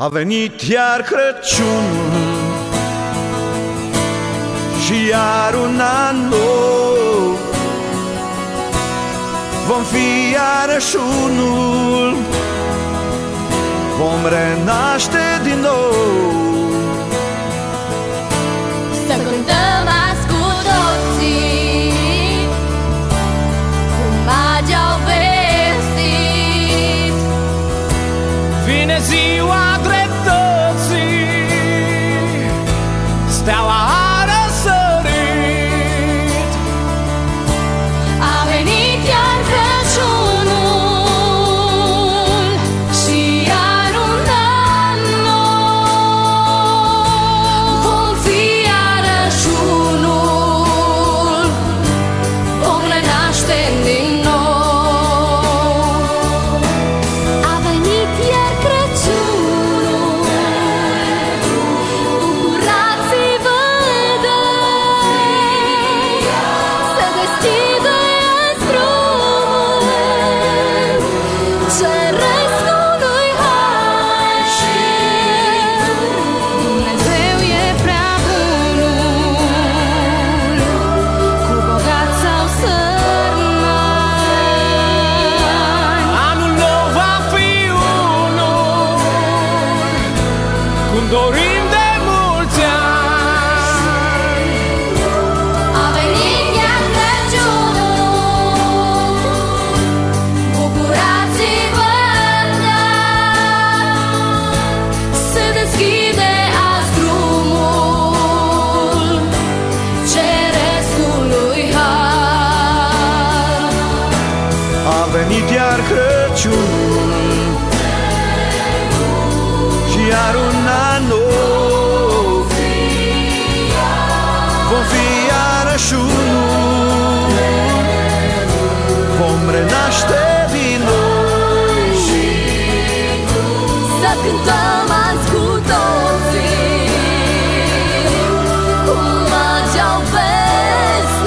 A venit iar Crăciunul Și iar un an nou. Vom fi iarăși unul Vom renaște din nou dorim de mulți ani. A venit iar Crăciunul. Bucurați-vă Se deschide azi drumul Cerescului har. A venit iar Crăciunul. Și iar un an privește din noi. Și tu Să cântăm azi cu toții. Cum magi au vestit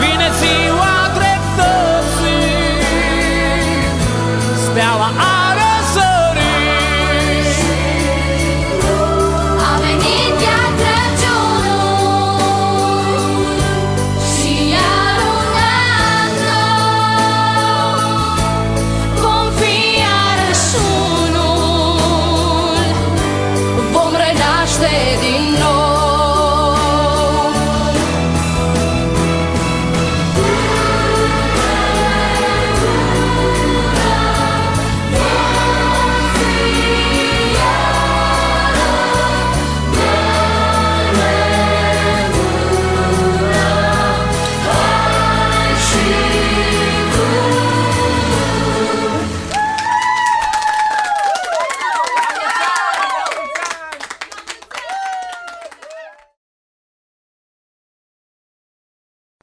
Vine ziua dreptății Steaua azi